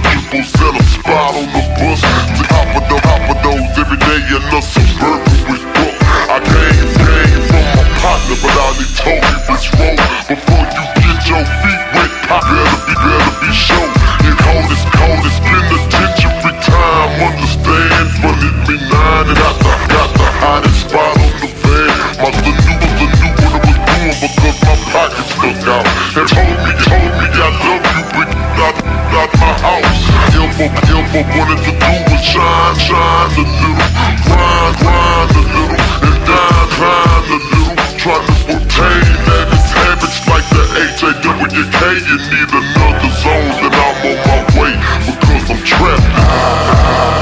change from lunchables and do was shine, shine a little, grind, grind a little, and dine, dine a little. Trying to obtain that his habits like the H-A-W-K. You need another zone, then I'm on my way because I'm trapped.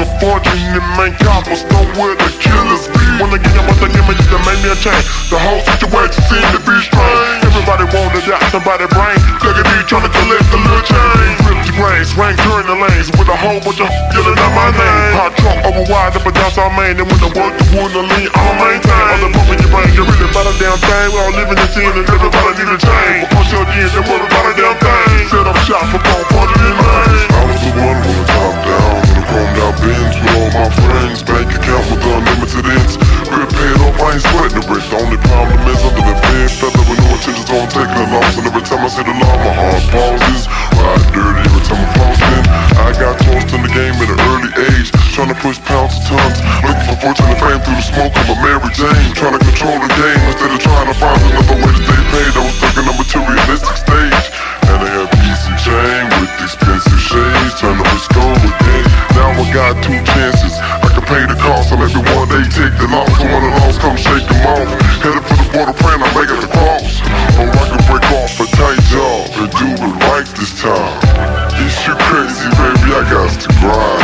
Of fortune in main coppers know where the killers be. When they get what they give me, that made me a change. The whole situation seemed to be strange. Everybody wanted out somebody brain. Look at me trying to collect the little change. Rip the brain, swing during the lanes with a whole bunch of yelling out my name. Hot truck over wide up and down South Main. And when the work the wood the lean, I'ma maintain. All the pump in your brain, you really about a damn thing. We all living in sin and everybody need a change. But push your jeans and worry about a damn thing. Set up shop for both parties in mind. I was the one with push pounds to tons. Looking for fortune and fame through the smoke of a Mary Jane. Trying to control the game instead of trying to find another way to stay paid. I was stuck in a materialistic stage. And I have piece and chain with expensive shades. Trying to go again. Now I got two chances. I can pay the cost, or every one they take the loss. So when the loss come shake them off. Headed for the border, praying I make it across. Or oh, I can break off a tight job and do it right this time. It's shit crazy, baby, I got to grind.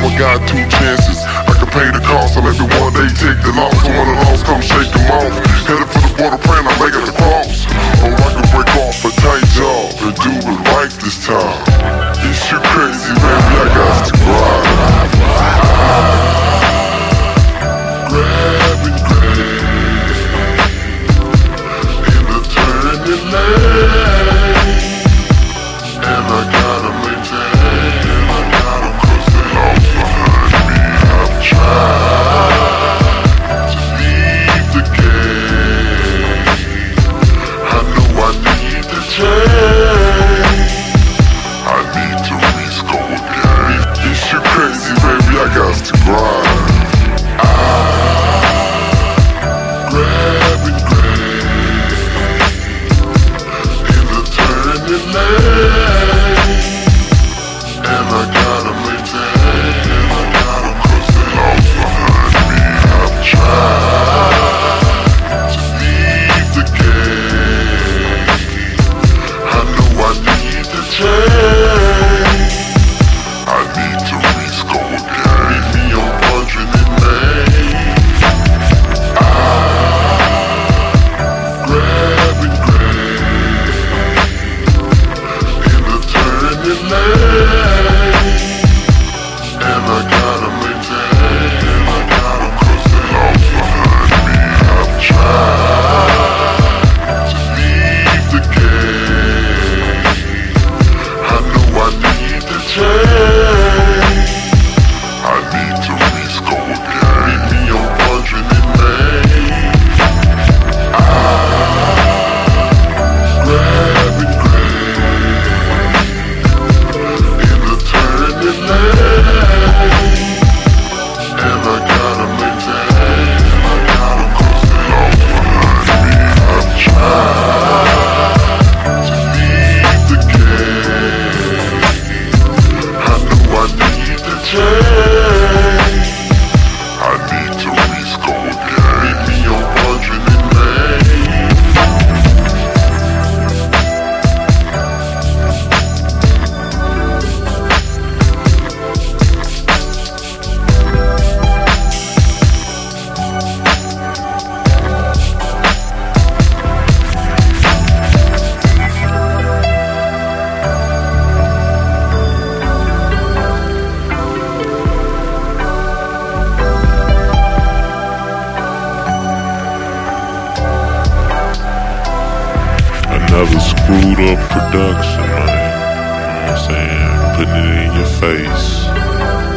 I got two chances. I can pay the cost, or maybe one day take the loss. So when the loss come shake them off. Headed for the border, praying I make it across. Or I can break off a tight job and do it right this time. production money. You know what I'm saying? Putting it in your face.